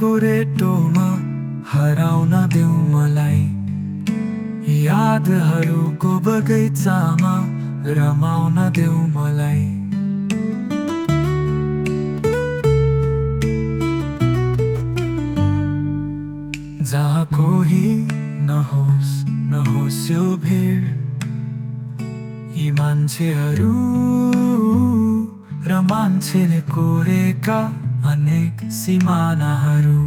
गोरेटोमा हराउन देऊ मलाई। यादहरूको बगैँचामा रमाउन देऊ मलाई। जहाँ कोही नहोस् नहोस् यो भिड यी मान्छेहरू र मान्छेले कोरेका अनेक सिमानाहरू।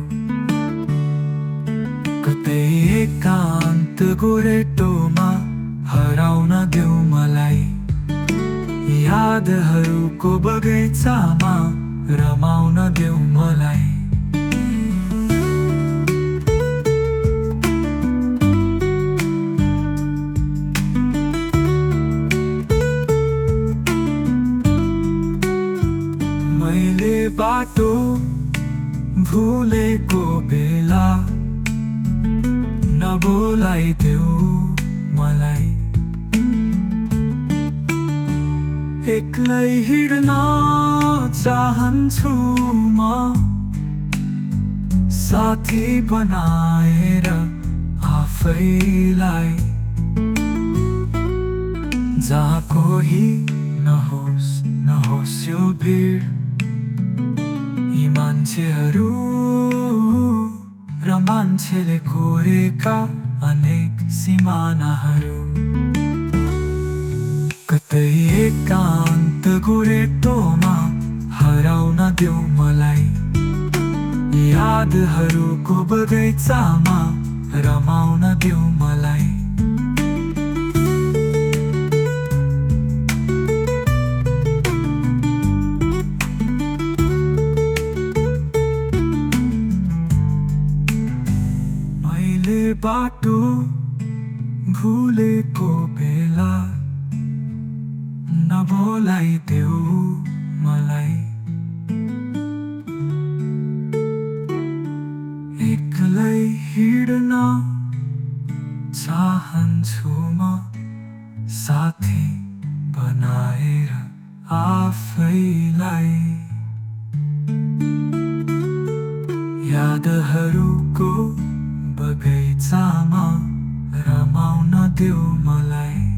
कतै एकान्त गोरेटोमा हराउन देऊ मलाई। यादहरूको बगैँचामा रमाउन देऊ मलाई। बाटो भुलेको बेला नबोलाइदेऊ मलाई। एक्लै हिँड्न चाहन्छु म साथी बनाएर आफैलाई। जहाँ कोही नहोस् नहोस् यो भिड। मान्छेहरू र मान्छेले कोरेका अनेक सिमानाहरू। कतै एकान्त गोरेटोमा हराउन देऊ मलाई। यादहरूको बगैँचामा रमाउन देऊ मलाई। बाटो भुलेको बेला नबोलाइदेऊ मलाई। एक्लै हिँड्न चाहन्छु म साथी बनाएर आफैलाई। यादहरूको देऊ मलाई